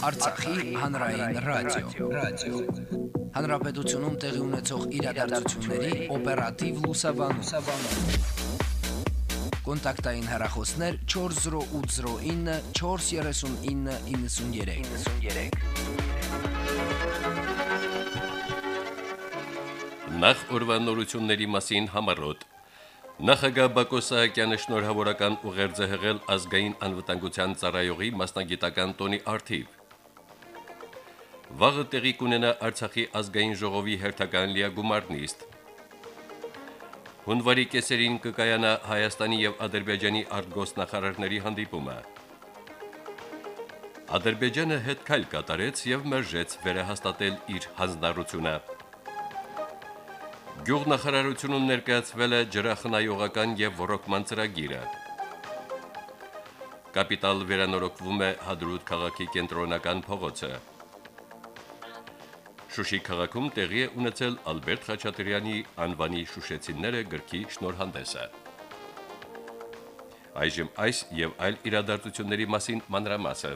Արցախի հանրային ռադիո, ռադիո։ Հանրապետությունում տեղի ունեցող իրադարձությունների օպերատիվ լուսաբանում։ Կոնտակտային հեռախոսներ 40809 43993։ 93 Նախ ուրվանորությունների մասին համարոտ Նախագահ Բակո Սահակյանը շնորհավորական ուղերձ է հղել ազգային անվտանգության ծառայողի մասնագիտական տոնի արթիվ։ Վաղը տեղի կունենա Արցախի ազգային ժողովի հերթական լիագումար նիստ։ Հունվարի կեսերին կկայանա Հայաստանի եւ Ադրբեջանի արտգոսնախարարների հանդիպումը։ Ադրբեջանը հետ քայլ կատարեց եւ մերժեց վերահաստատել իր հանձնառությունը։ Գյուղնախարարությունում ներկայացվել է ջրախնայողական եւ ռոկման ծրագիրը։ Կապիտալ վերանորոգվում է Հադրուտ քաղաքի կենտրոնական փողոցը։ Շուշի քաղաքում տեղի է ունեցել Ալբերտ Խաչատրյանի անվանի Շուշեցիները գրքի շնորհանդեսը։ Այժմ այս եւ այլ իրադարձությունների մասին մանրամասը։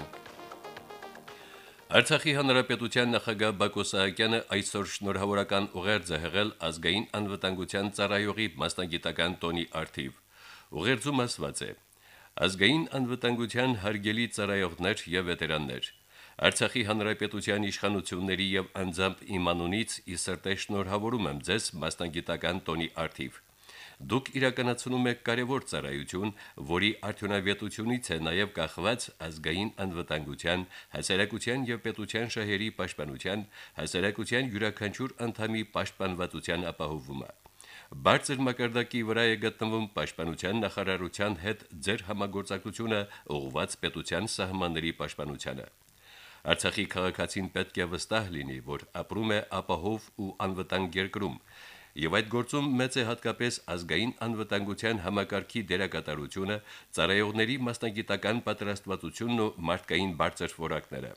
Արցախի հանրապետության նախագահ Բակո Սահակյանը այսօր շնորհավորական ուղերձ է հղել ազգային անվտանգության ծառայողի մասնագիտական տոնի արթիվ։ Ուղերձում ասված է. Ազգային անվտանգության հարգելի ծառայողներ եւ վետերաններ, Արցախի հանրապետության իշխանությունների եւ անձամբ իմանունից ի սրտե շնորհավորում եմ ձեզ մասնագիտական տոնի արթիվ։ Դուք իրականացնում եք կարևոր ծառայություն, որի արդյունավետությունից է նաև կախված ազգային անվտանգության, հասարակության եւ պետության շահերի պաշտպանության, հասարակության յուրաքանչյուր անդամի պաշտպանվածության ապահովումը։ Բարձր մակարդակի վրա է գտնվում պաշտպանության նախարարության հետ ձեր համագործակցությունը ուղղված պետության սահմանների պաշտպանությանը։ Արցախի քաղաքացին պետք է վստահ լինի, որ ապրում է ապահով ու անվտանգ երկրում, եւ այդ գործում մեծ է հատկապես ազգային անվտանգության համակարգի դերակատարությունը, ծառայողների մասնագիտական պատրաստվածությունն ու մարդկային բարձր որակները։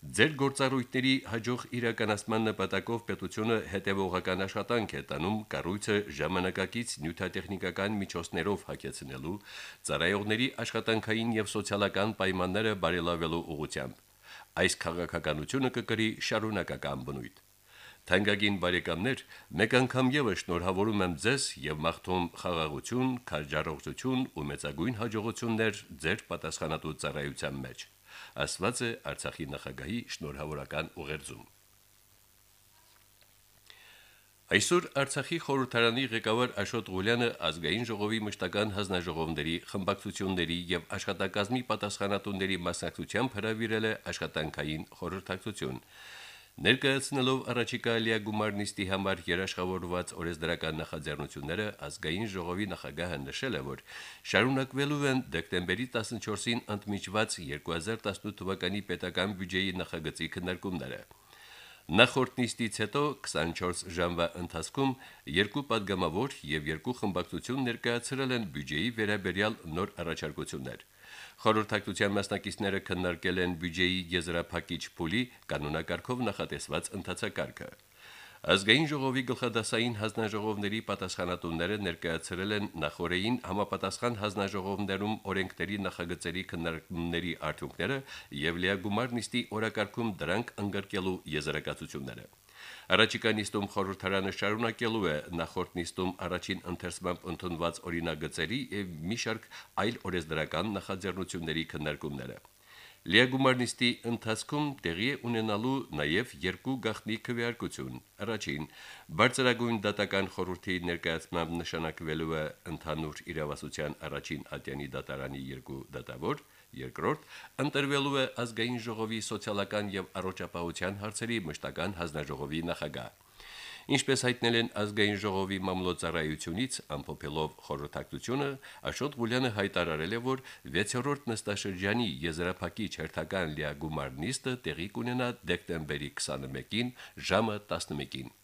Ձեր գործառույթների հաջող իրականացման նպատակով պետությունը հետևողական աշխատանք է տանում կառույցը ժամանակակից նյութատեխնիկական միջոցներով հակեցնելու, ծառայողների աշխատանքային եւ սոցիալական պայմանները բարելավելու ուղղությամբ։ Այս քաղաքականությունը կկրի շարունակական բնույթ։ Թանկագին բարեկամներ, մեկ անգամ եւս շնորհավորում եմ ձեզ եւ մաղթում խաղաղություն, քաջառողջություն ու մեծագույն հաջողություններ ձեր պատասխանատու ծառայության մեջ։ Ասված է Արցախի նախագահի շնորհավորական ուղերձում։ Այսօր Արցախի խորհրդարանի ղեկավար Աշոտ Ղուլյանը ազգային ժողովի մշտական հանձնաժողովների խմբակցությունների եւ աշխատակազմի պատասխանատուների մասնակցությամբ հրավիրել է աշխատանքային խորհրդակցություն։ Ներկայացնելով առաջիկա Ալիագումար նիստի համար երաշխավորված օրեսդրական նախաձեռնությունները ազգային ժողովի նախագահը նշել է, որ շարունակվելու են դեկտեմբերի 14-ին ընդմիջված 2018 թվականի պետական բյուջեի նախագծի քննարկումները։ Նախորդ նիստից հետո 24 ժամվա ընթացքում երկու падգամավոր եւ երկու խմբակցություն ներկայացրել են բյուջեի վերաբերյալ նոր առաջարկություններ։ Խորհրդակցության մասնակիցները քննարկել են բյուջեի եզրափակիչ փուլի կանոնակարգով նախատեսված ընթացակարգը։ Ազգային ժողովի գլխադասային հանձնաժողովների պատասխանատուները ներկայացրել են նախորդին համապատասխան հանձնաժողովներում օրենքների նախագծերի քննարկումների արդյունքները եւ լիագումար նիստի օրակարգում դրանք ընդգրկելու եզրակացությունները։ Առաջիկա նիստում խորհրդարանը շարունակելու է նախորդ նիստում առաջին ընթերցմամբ ընդունված օրինագծերի եւ մի շարք այլ օրենսդրական նախաձեռնությունների քննարկումները։ Լիագումարնիստի ընթացքում տեղի ունենալու նաև երկու գաղտնի քվեարկություն։ Առաջին՝ բարձրագույն դատական խորհրդի ներկայացմամբ նշանակվելու է ընդհանուր իրավասության առաջին ատյանի դատարանի երկու դատավոր, երկրորդ՝ ընտրվելու է ազգային ժողովի սոցիալական եւ առողջապահության հարցերի մշտական հանձնաժողովի նախագահ։ Ինչպես հայտնել են ազգային ժողովի մամլոյցարայությունից ամփոփելով խորհրդակցությունը, Աշոտ Ղուլյանը հայտարարել է, որ 6-րդ նստաշրջանի եզրափակիչ հերթական լիագումար նիստը տեղի կունենա դեկտեմբերի 21-ին ժամը 11-ին։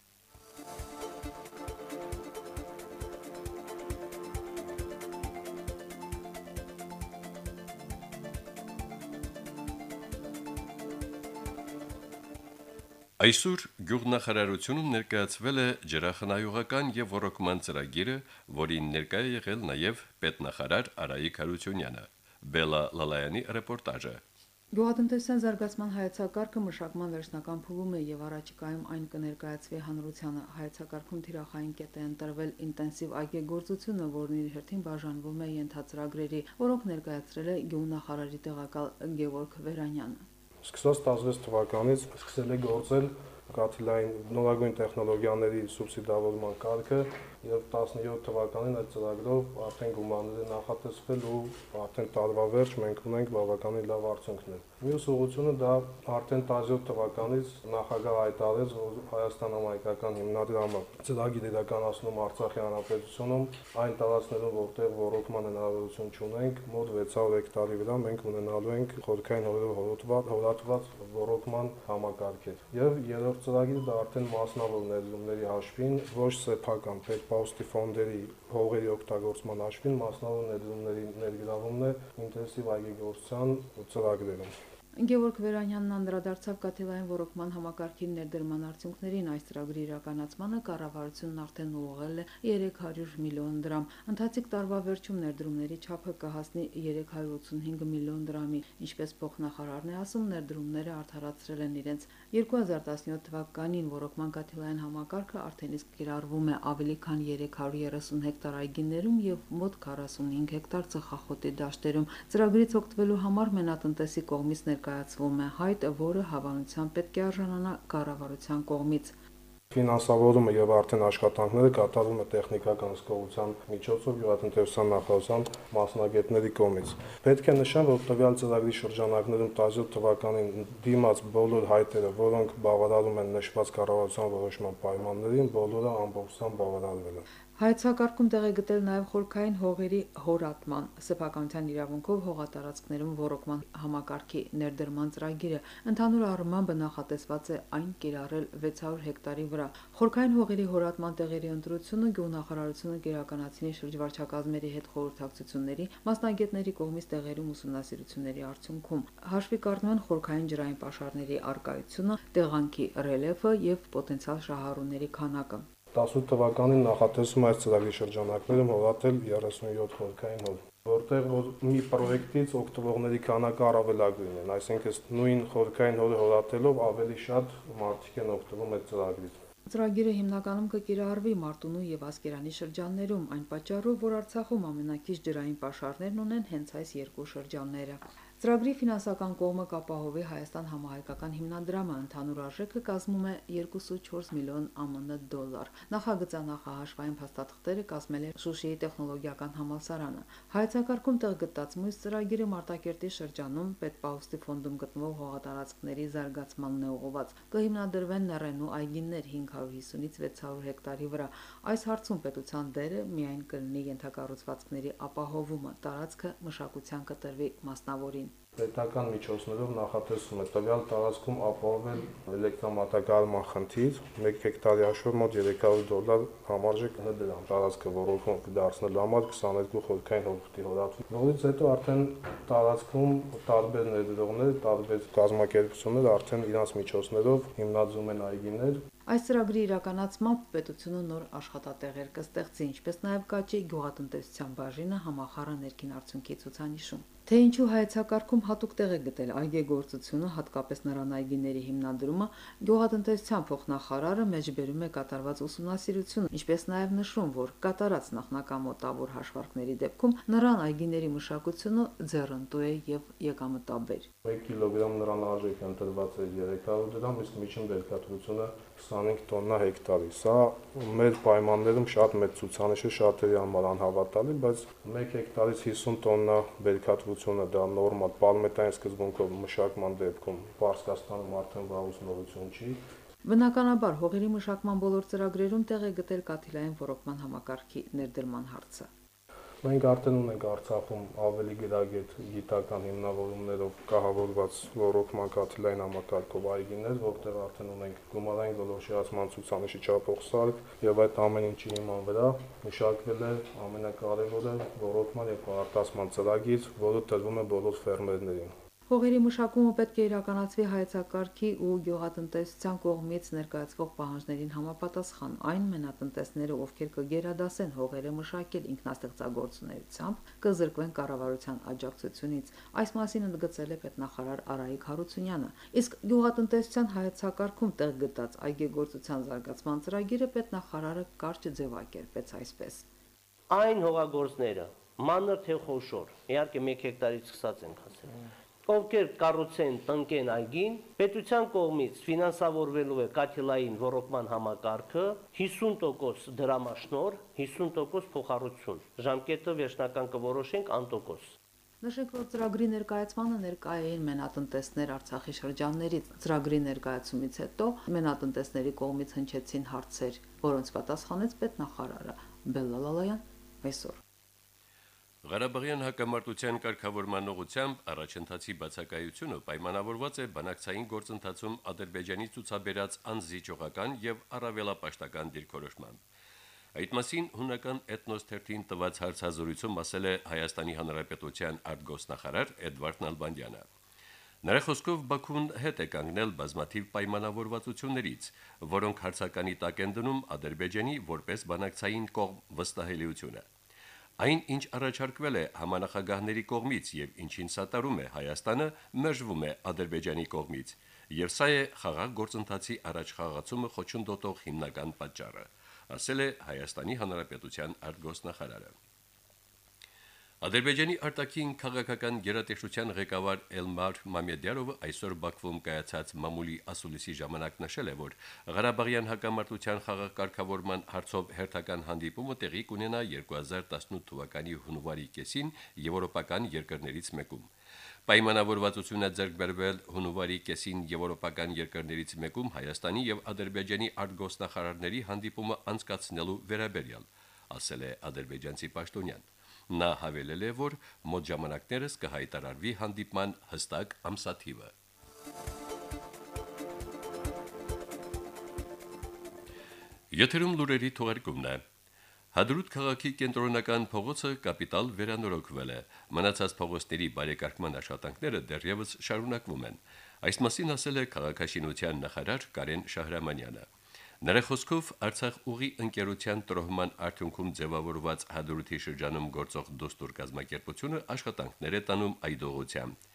Այսօր գյուղնախարարությունում ներկայացվել է ջրախնայողական եւ ռոկման ծրագիրը, որին ներկայ է եղել նաեւ պետնախարար Արայիկ Հարությունյանը։ Բելա Լալայանի ռեպորտաժը։ Գյուղատնտեսության զարգացման հայեցակարգը մշակման վերջնական փուլում է եւ առաջիկայում այն կներկայացվի հանրությանը։ Հայեցակարգում թիրախային կետ է ընտրվել ինտենսիվ այգեգործությունը, որն իր հերթին բաժանվում է ենթածրագրերի, որոնք ներկայացրել է գյուղնախարարի տեղակալ Գևորգ Վերանյանը։ Սկսած 16 թվականից սկսել է գործել կաթիլային նորագույն տեխնոլոգիաների սուբսիդավորման կարգը եւ 17 թվականին այդ ծրագրով արդեն գումարները նախատեսվել ու արդեն տարվա վերջ մենք ունենք բավականին լավ արդյունքներ։ Մյուս ուղղությունը դա արդեն 17 թվականից նախագահ հայտարարեց, որ Հայաստան համայնքական հիմնադրամը ծրագիր իրականացնում Արցախի հանրապետությունում այն տարածքներում, որտեղ ռոռոկման հնարավորություն չունենք, մոտ 600 հեկտարի վրա մենք ունենալու ենք խորքային հորով հորոտված հորատված ռոռոկման համակարգեր։ Եվ երրորդ ծրագիրը դա արդեն մասնավոր ներդրումների հաշվին ոչ սեփական պետ պաուստի ֆոնդերի հողերի օգտագործման հաշվին մասնավոր ներդրումների ներգրավումն է ինտենսիվ այգեգործության ծրագրերում։ Գևորգ Վերանյանն անդրադարձավ Կաթիլային ռոռոկման համակարգի ներդրման արդյունքներին այս ծրագրի իրականացմանը կառավարությունն արդեն ուղղել է 300 միլիոն դրամ։ Ընթացիկ տարվա վերջում ներդրումների չափը կհասնի 385 միլիոն դրամի, ինչպես փոխնախարարն է ասում, ներդրումները արդարացրել են իրենց 2017 թվականին ռոռոկման Կաթիլային համակարգը արդեն իսկ կիրառվում է ավելի քան 330 հեկտար այգիներում եւ մոտ 45 հեկտար ծխախոտի դաշտերում։ Ծրագրից օգտվելու համար մենատնտեսի կողմից ներկայ ներկայացվում է հայտ, որը հավանության պետք է արժանանա կառավարության կողմից։ Ֆինանսավորումը եւ արդեն աշխատանքները կատարվում է տեխնիկական հսկողության միջոցով յուղատնտեսության նախարարության մասնագետների կողմից։ Պետք է նշեմ, որ տվյալ ծրագրի շրջանակներում 17 թվականին դիմաց բոլոր հայտերը, որոնք բավարարում են նշված կառավարության որոշման պայմաններին, բոլորը ամբողջությամբ բավարարվել են։ Հայեցակարգում տեղ է գտել նաև խորքային հողերի հորատման, սեփականության իրավունքով հողատարածքներում ռոռոկման համակարգի ներդրման ծրագիրը ընդհանուր առմամբ նախատեսված է այն կիրառել 600 հեկտարի վրա։ Խորքային հողերի հորատման տեղերի ընտրությունը գյուղնախարարությունը կիրականացնի շրջվարչակազմերի հետ խորհրդակցությունների, մասնագետների կողմից տեղերում ուսումնասիրությունների արդյունքում։ Հաշվի կառնում են խորքային ջրային պաշարների արկայությունը, տեղանքի ռելիեֆը եւ պոտենցիալ շահառուների քանակը։ 18 թվականին նախատեսում այս ծրագրի շրջանակներում հողատել 37 խորքային հող որտեղ որ մի պրոյեկտից օգտվողների քանակը առավելագույն են, այսինքն նույն խորքային հողը հորատելով ավելի շատ մարդիկ են օգտվում այդ ծրագրից։ Ծրագիրը հիմնականում կկիրառվի Մարտունու եւ Ասկերանի շրջաններում, այն պատճառով, որ Արցախում ամենակիչ ջրային պաշարներն ունեն հենց այս երկու շրջանները։ Ծրագրի ֆինանսական կողմը կապահովի Հայաստան համահայկական հիմնադրամը, ընդհանուր արժեքը կազմում է 2.4 միլիոն ԱՄՆ դոլար։ Նախագծանախահաշվային փաստաթղթերը կազմել է Շուշիի տեխնոլոգիական համալսարանը։ Հայեցակարգում տեղ գտած մույս ծրագիրը Մարտակերտի շրջանում Պետպաուստի ֆոնդում գտնվող հողատարածքների զարգացմանն է ուղղված։ Կհիմնադրվեն Նռենու այգիներ 550-ից 600 հեկտարի վրա։ Այս հարցում պետության դերը միայն կլինի ենթակառուցվածքների ապահովումը, տարածքը մշակության կտրվի մասնավորին պետական միջոցներով նախատեսում է. տվյալ տարածքում ապահովել էլեկտրամատակարարման խնդիր 1 հեկտարի հաշվով մոտ 300 դոլար համարժեք դրամ տարածքը ռոռոկում դարձնել համար 22 խորքային հողտի հորատվի որից հետո արդեն տարածքում տարբեր ներդրողներ տարբեր կազմակերպություններ արդեն իրաց միջոցներով հիմնադրում են այգիներ Այս ծրագրի իրականացմամբ պետությունը նոր աշխատատեղեր կստեղծի, ինչպես նաև կաճի գյուղատնտեսության բաժինը համախառը ներքին արդյունքի ցուցանիշում։ Թե ինչու հայեցակարգում հատուկ տեղ է գտել այգեգործությունը, հատկապես նրան այգիների հիմնադրումը, գյուղատնտեսության փոխնախարարը մեջբերում է կատարված ուսումնասիրությունը, ինչպես նաև նշում, որ կատարած նախնական մոտավոր հաշվարկների դեպքում նրան այգիների մշակությունը ձեռընտու է եւ եկամտաբեր։ 1 կիլոգրամ նրան արժեքը ընտրված է 300 դրամ, իսկ միջին բերքատվությունը 25 տոննա հեկտարի։ Սա մեր պայմաններում շատ մեծ ցուցանիշ է շատերի համար անհավատալի, բայց 1 հեկտարից 50 տոննա բերքատվությունը դա նորմալ պալմետային սկզբունքով մշակման դեպքում Պարսկաստանում արդեն վաղուց նորություն չի։ Բնականաբար հողերի մշակման բոլոր ծրագրերում տեղ է գտել կաթիլային ռոռոկման համակարգի ներդրման հարցը։ Մենք արդեն ունենք Արցախում ավելի գրագետ գիտական հիմնավորումներով կահավորված ռոռոկման կաթիլային համակարգով այգիներ, որտեղ արդեն ունենք գումարային գոլորշիացման ցուցանիշի չափող սարք եւ այդ ամեն ինչի հիման վրա մշակվել է ամենակարևորը ռոռոկման եւ արտասման ծրագիր, որը տրվում է բոլոր ֆերմերներին։ Հողերի մշակումը պետք է իրականացվի հայեցակարգի ու գյուղատնտեսության կողմից ներկայացվող պահանջներին համապատասխան։ Այն մենատնտեսները, ովքեր կգերադասեն հողերը մշակել ինքնաստեղծագործունեությամբ, կզրկվեն կառավարության աջակցությունից։ Այս մասին ընդգծել է պետնախարար Արայիկ Հարությունյանը։ Իսկ գյուղատնտեսության հայեցակարգում տեղ գտած այգեգործության զարգացման ծրագիրը պետնախարարը կարճ ձևակերպեց այսպես. Այն հողագործները մանր թե խոշոր, իհարկե 1 հեկտարից սկսած ենք ասել ովքեր կառուցեն տնկեն այգին, պետության կողմից ֆինանսավորվելու է կաթիլային ռոռոկման համակարգը 50% դրամաշնոր, 50% փոխառություն։ Ժամկետը վերջնական կորոշենք անտոկոս։ Նշենք, որ ծրագրի ներկայացմանը ներկայային մենատնտեսներ Արցախի շրջաններից։ Ծրագրի ներկայացումից հետո մենատնտեսների կողմից հնչեցին հարցեր, որոնց պատասխանեց պետնախարարը Բելլալալայան այսօր։ Ղարաբաղյան հակամարտության կարգավորման ուղղությամբ առաջընթացի բացակայությունը պայմանավորված է բանակցային գործընթացում Ադրբեջանի ցուցաբերած անզիջողական եւ առավելապաշտական դիրքորոշմամբ։ Այդ մասին հունական էթնոս 13 տված հարցազրույցում ասել է Հայաստանի Հանրապետության արտգոսնախարար Էդվարդ Նալբանդյանը։ Նրա խոսքով Բաքուն հետ է կանգնել բազմաթիվ պայմանավորվածություններից, որոնք հարցականի տակ են դնում Ադրբեջանի որպես բանակցային կողմ վստահելիությունը։ Այն, ինչ առաջարկվել է համանախագահների կողմից եւ ինչին սատարում է Հայաստանը, մերժվում է Ադրբեջանի կողմից, եւ սա է խաղաղ գործընթացի առաջ խաղացումը խոչընդոտող հիմնական պատճառը, ասել է Հայաստանի Հանրապետության արտգոսնախարարը։ Ադրբեջանի արտաքին քաղաքական գերատեսչության ղեկավար Էլմար Մամեդյարովը այսօր Բաքվում կայացած մամուլի ասուլիսի ժամանակ նշել է, որ Ղարաբաղյան հակամարտության խաղակարգավորման հարցով հերթական հանդիպումը տեղի կունենա 2018 թվականի հունվարի կեսին եվրոպական երկրներից մեկում։ Պայմանավորվածությունը ձեռք բերվել հունվարի կեսին եվրոպական երկրներից մեկում Հայաստանի եւ Ադրբեջանի արտգոսնախարարների հանդիպումը անցկացնելու վերաբերյալ, ասել է ադրբեջանցի պաշտոնյան։ Նա հավելել է, որ մոտ ժամանակներս կհայտարարվի հանդիպման հստակ ամսաթիվը։ Եթերում լուրերի թողարկումն է։ Հադրուտ քաղաքի կենտրոնական փողոցը կապիտալ վերանորոգվել է։ Մնացած փողոցների բարեկարգման աշխատանքները դեռևս շարունակվում են։ Այս մասին ասել է քաղաքաշինության նախարար Կարեն Շահրամանյանը։ Նրա խոսքով Արցախ ուղի ընկերության տրոհման արդյունքում ձևավորված հադրութի շրջանում գործող դոստոր կազմակերպությունը աշխատանքներ է տանում այդ ուղղությամբ։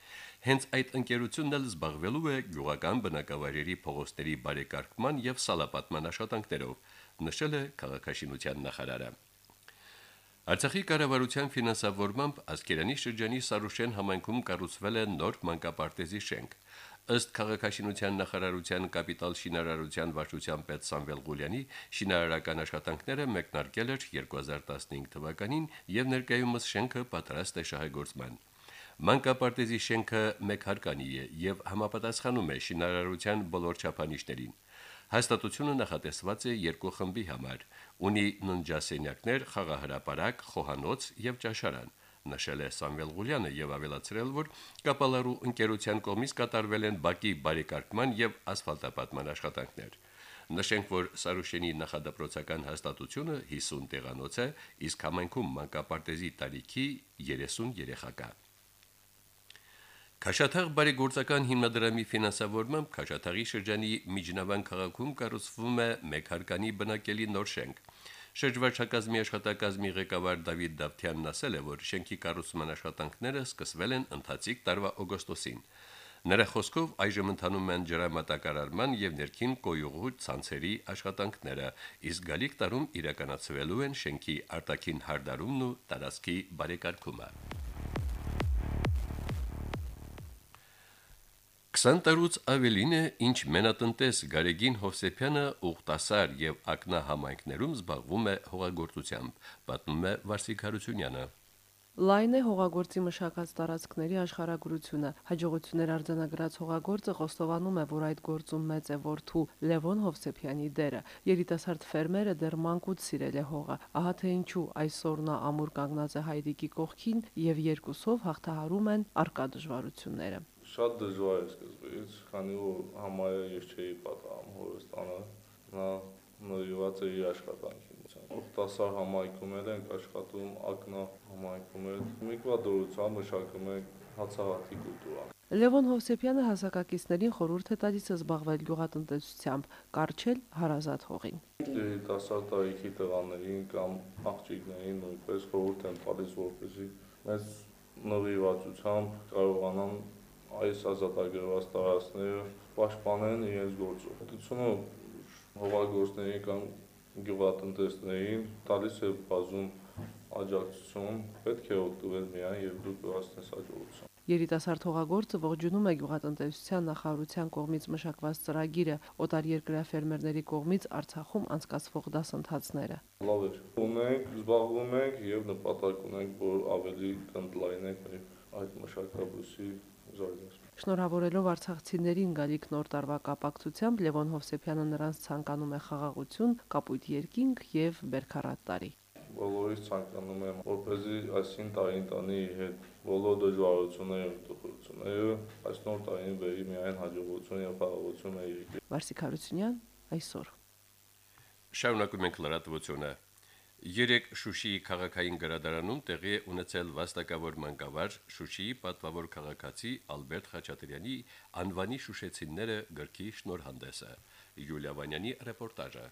Հենց այդ ընկերությունն էլ զբաղվելու է գյուղական բնակավայրերի փողոցների բարեկարգման եւ սալապատման աշխատանքներով, նշել է քաղաքաշինության նախարարը։ Արցախի կառավարության ֆինանսավորմամբ Ասկերանի շրջանի Սարուշեն համայնքում կառուցվել է նոր մանկապարտեզի շենք։ Ըստ քաղաքաշինության նախարարության կապիտալ շինարարության վարչության պետ Սամվել Ղուլյանի շինարարական աշխատանքները մեկնարկել էր 2015 թվականին եւ ներկայումս շենքը պատրաստ է շահագործման։ Մանկապարտեզի շենքը մեկ հարկանի է եւ համապատասխանում է շինարարության բոլոր չափանիշներին։ Հաստատությունը նախատեսված է երկու խմբի համար։ Ունի ննջասենյակներ, խաղահրապարակ, խոհանոց եւ ճաշարան նշել է Սամվել Ղուլյանը եւ ավելացրել, որ Կապալարու ընկերության կողմից կատարվել են բակի բարեկարգման եւ ասֆալտապատման աշխատանքներ։ Նշենք, որ Սարուշենի նախադպրոցական հաստատությունը 50 տեղանոց է, իսկ համայնքում մանկապարտեզի տարիքի 30 երեխա Քաշաթաղ բարեգործական հիմնադրամի ֆինանսավորմամբ Քաշաթաղի շրջանի Միջնավան քաղաքում կառուցվում է մեկ հարկանի բնակելի նոր շենք։ Շրջվարչակազմի աշխատակազմի ղեկավար Դավիթ Դավթյանն ասել է, որ շենքի կառուցման աշխատանքները սկսվել են ընթացիկ տարվա օգոստոսին։ Նրա խոսքով այժմ ընթանում են ջրամատակարարման եւ ներքին կոյուղու ցանցերի աշխատանքները, իսկ գալիք տարում իրականացվելու են շենքի արտաքին հարդարումն ու տարածքի բարեկարգումը։ 20 տարուց ավելին է, ինչ մենատնտես Գարեգին Հովսեփյանը ուխտասար եւ ակնահամայնքներում զբաղվում է հողագործությամբ, պատմում է Վարսիկ Հարությունյանը։ Լայն է հողագործի մշակած տարածքների աշխարհագրությունը։ Հաջողություններ արձանագրած հողագործը խոստովանում է, որ այդ գործում մեծ է որդու Լևոն Հովսեփյանի դերը։ Երիտասարդ ֆերմերը դեռ մանկուց սիրել է հողը։ Ահա թե ինչու այսօր նա ամուր կանգնած է հայրիկի կողքին եւ երկուսով հաղթահարում են արկա դժվարությունները շատ դժվար է սկզբից, քանի որ համարը ես չէի պատահում հորս տանը, նա նորիված է իր աշխատանքին։ Ուխտասար համայնքում էլ ենք աշխատում, ակնա համայնքում էլ։ Միկվա դորությամբ մշակում ենք հացահատի կուլտուրան։ Լևոն Հովսեփյանը հասակակիցներին խորհուրդ է տալիս զբաղվել գյուղատնտեսությամբ, կարճել հարազատ հողին։ Երիտասարդ տարիքի տղաներին կամ աղջիկներին նույնպես խորհուրդ եմ տալիս, որպեսզի մեծ նվիրվածությամբ կարողանան այս ազատագրված տարածքները պաշտպանեն իրենց գործով։ Պետությունը հողագործների կամ գյուղատնտեսներին տալիս է բազում աջակցություն, պետք է օգտվել միայն եւ դու կհասնես հաջողության։ Երիտասարդ հողագործը ողջունում է գյուղատնտեսության նախարարության կողմից մշակված ծրագիրը օտար երկրյա ֆերմերների կողմից Արցախում անցկացվող դասընթացները։ Լավ է։ Ունենք, զբաղվում ենք եւ նպատակ ունենք, որ ավելի կընդլայնենք այդ մշակաբույսի զարգացումը։ Շնորհավորելով արցախցիներին գալիք նոր տարվա կապակցությամբ Լևոն Հովսեփյանը նրանց ցանկանում է խաղաղություն, կապույտ երկինք եւ բերքարատ տարի։ Բոլորից ցանկանում եմ, որպեսզի այսին տարին տանի իր հետ բոլոր դժվարությունները եւ տխրությունները, այս նոր տարին բերի միայն հաջողություն եւ խաղաղություն մեր երկրի։ Վարսիկ Հարությունյան այսօր։ Շարունակում ենք լրատվությունը։ Երեք Շուշիի քաղաքային գրադարանում տեղի է ունեցել վաստակավոր մանկավար Շուշիի պատվավոր քաղաքացի Ալբերտ Խաչատրյանի անվանի շուշեցիները գրքի շնորհանդեսը։ Յուլիա Վանյանի ռեպորտաժը։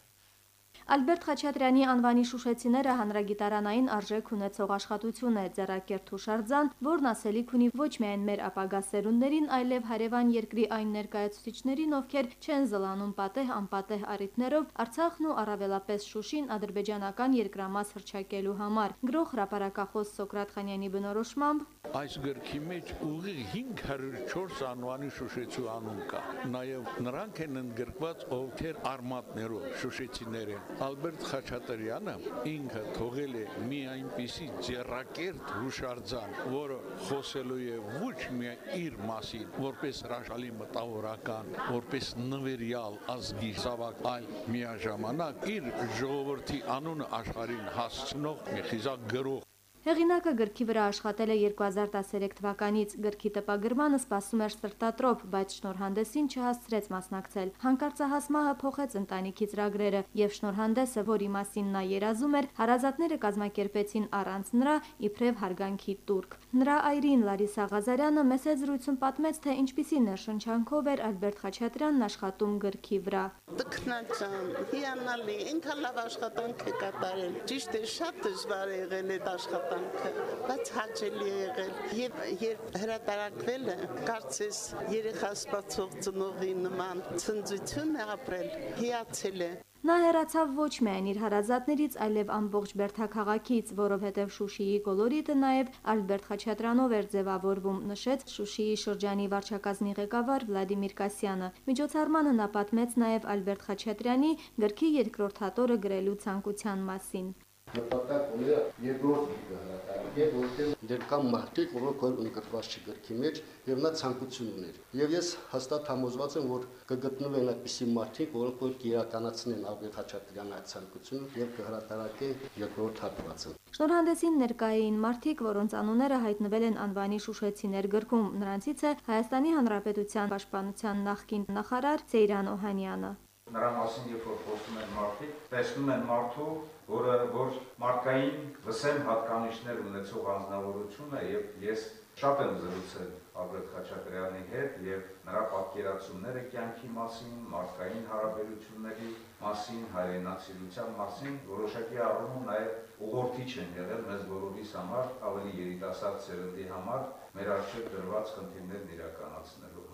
Ալբերտ Խաչատրյանի անվանի շուշեցիները հանրագիտարանային արժեք ունեցող աշխատություն է ձեռակերտ հուշարձան, որն ասելիք ունի ոչ միայն մեր ապագա սերունդներին, այլև հարևան երկրի այն ներկայացուցիչներին, ովքեր չեն զլանում պատեհ անպատեհ առիթներով Արցախն ու առավելապես Շուշին ադրբեջանական երկրամաս հրճակելու համար։ Գրող հրապարակախոս Սոկրատ Խանյանի բնորոշմամբ. Այս գրքի մեջ ուղիղ 504 անվանի շուշեցու անուն կա։ Նաև նրանք են ընդգրկված, ովքեր արմատներով շուշեցիներ են Ալբերտ Խաչատրյանը ինքը թողել է մի այնպիսի ձեռակերտ հուշարձան, որը խոսելու է ոչ միայն իր մասին, որպես հրաշալի մտավորական, որպես նվերյալ ազգի զավակ, այլ միաժամանակ իր ժողովրդի անունը աշխարհին հասցնող մի խիզակ գրող Հեղինակը գրքի վրա աշխատել է 2013 թվականից։ Գրքի տպագրմանը սպասում էր սրտատրոփ, բայց շնորհանդեսին չհասցրեց մասնակցել։ Հանկարծահաս մահը փոխեց ընտանիքի ծրագրերը, եւ շնորհանդեսը, որի մասին նա երազում էր, հարազատները կազմակերպեցին առանց նրա իբրև հարգանքի տուրք։ Նրա այրին Լարիսա Ղազարյանը մեծ զրույցում պատմեց, թե ինչպիսի ներշնչանքով էր Ալբերտ Խաչատրյանն աշխատում գրքի վրա։ Տքնաճան, հիանալի, ինքան լավ աշխատանք է կատարել։ Ճիշտ է, շատ դժվար եղել այդ աշխատանքը աշխատանքը, բայց հաճելի է եղել։ Եվ երբ հրատարակվել է, կարծես երեխա սպասող ծնողի նման ցնծություն է ապրել, հիացել է։ Նա հեռացավ ոչ միայն իր հարազատներից, այլև ամբողջ Բերթաքաղաքից, որովհետև Շուշիի կոլորիտը նաև Ալբերտ Խաչատրյանով էր ձևավորվում, նշեց Շուշիի շրջանի վարչակազմի ղեկավար Վլադիմիր Կասյանը։ Միջոցառմանը նա պատմեց նաև Ալբերտ Խաչատրյանի գրքի երկրորդ հատորը գրելու ցանկության մասին նպատակ ունի երկրորդ հրատարակել, որտեղ դեր կան մարդիկ, որոնք որ ընդգրկված չի գրքի մեջ, եւ նա ցանկություն ուներ։ Եվ ես հաստատ համոզված եմ, որ կգտնվեն այդպիսի մարդիկ, որոնք որ կիրականացնեն Ալբերտ Խաչատրյանի այդ ցանկությունը եւ կհրատարակեն երկրորդ հատվածը։ Շնորհանդեսին ներկային մարդիկ, որոնց անունները հայտնվել են անվանի Շուշեցիներ գրքում, նրանցից է Հայաստանի Հանրապետության Պաշտպանության նախկին նախարար Սեյրան Օհանյանը նրա մասին երբ որ խոսում են մարդիկ, տեսնում են մարդու, որը որ մարդկային լսեմ հատկանիշներ ունեցող անznավորություն է եւ ես շատ եմ զրուցել Ալբերտ Խաչատրյանի հետ եւ նրա պատկերացումները կյանքի մասին, մարդկային հարաբերությունների մասին, հայրենասիրության մասին որոշակի առումով նաեւ ուղղորդիչ են եղել մեզ բոլորիս համար, ավելի երիտասարդ սերնդի համար մեր արժեք դրված խնդիրներն իրականացնելու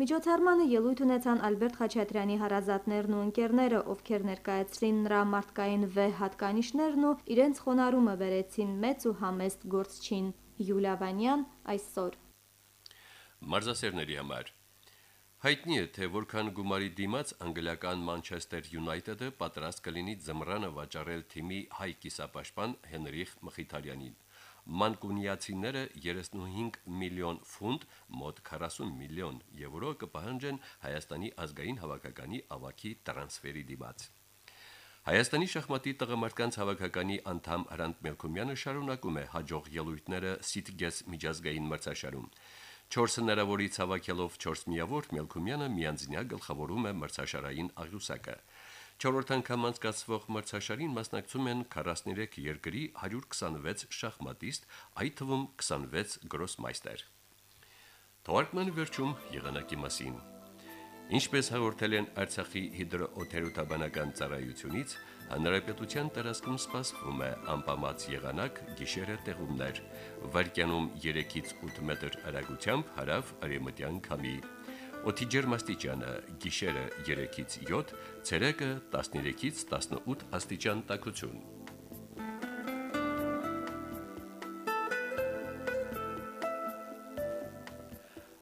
Միջոցառմանը ելույթ ունեցան Ալբերտ Խաչատրյանի հարազատներն ու ընկերները, ովքեր ներկայացրին նրա մարդկային վեհ հատկանիշներն ու իրենց խոնարհումը բերեցին մեծ ու համեստ գործչին։ Յուլիա Վանյան այսօր։ Մարզասերների համար Հայտնի է, թե որքան գումարի դիմաց անգլիական Manchester United-ը պատրաստ կլինի ձմռանը վաճառել թիմի հայ կիսապաշտպան Հենրիխ Մխիթարյանին մանկունիացիները 35 միլիոն ֆունտ, մոտ 40 միլիոն եվրո կպահանջեն Հայաստանի ազգային հավաքականի ավակի տրանսֆերի դիմաց։ Հայաստանի շախմատի տղամարդկանց հավաքականի անդամ Հրանտ Մելքումյանը շարունակում է հաջող ելույթները Սիթգես միջազգային մրցաշարում։ 4 հնարավորից հավաքելով 4 միավոր Մելքումյանը միանձնյա գլխավորում է մրցաշարային աղյուսակը։ Չորրորդ անգամ անցկացվող մրցաշարին մասնակցում են 43 երկրի 126 շախմատիստ, այդ թվում 26 գրոսմայստեր։ Թվարկման վերջում եղանակի մասին։ Ինչպես հաղորդել են Արցախի հիդրոօթերոթաբանական ծառայությունից, հանրապետության տարածքում սպասվում է անպամած եղանակ, գիշերը տեղումներ, վարկյանում 3-ից 8 մետր արագությամբ հարավ արևմտյան քամի։ Օդի ջերմաստիճանը՝ գիշերը 3-ից 7, ցերեկը 13-ից 18 աստիճան տաքություն։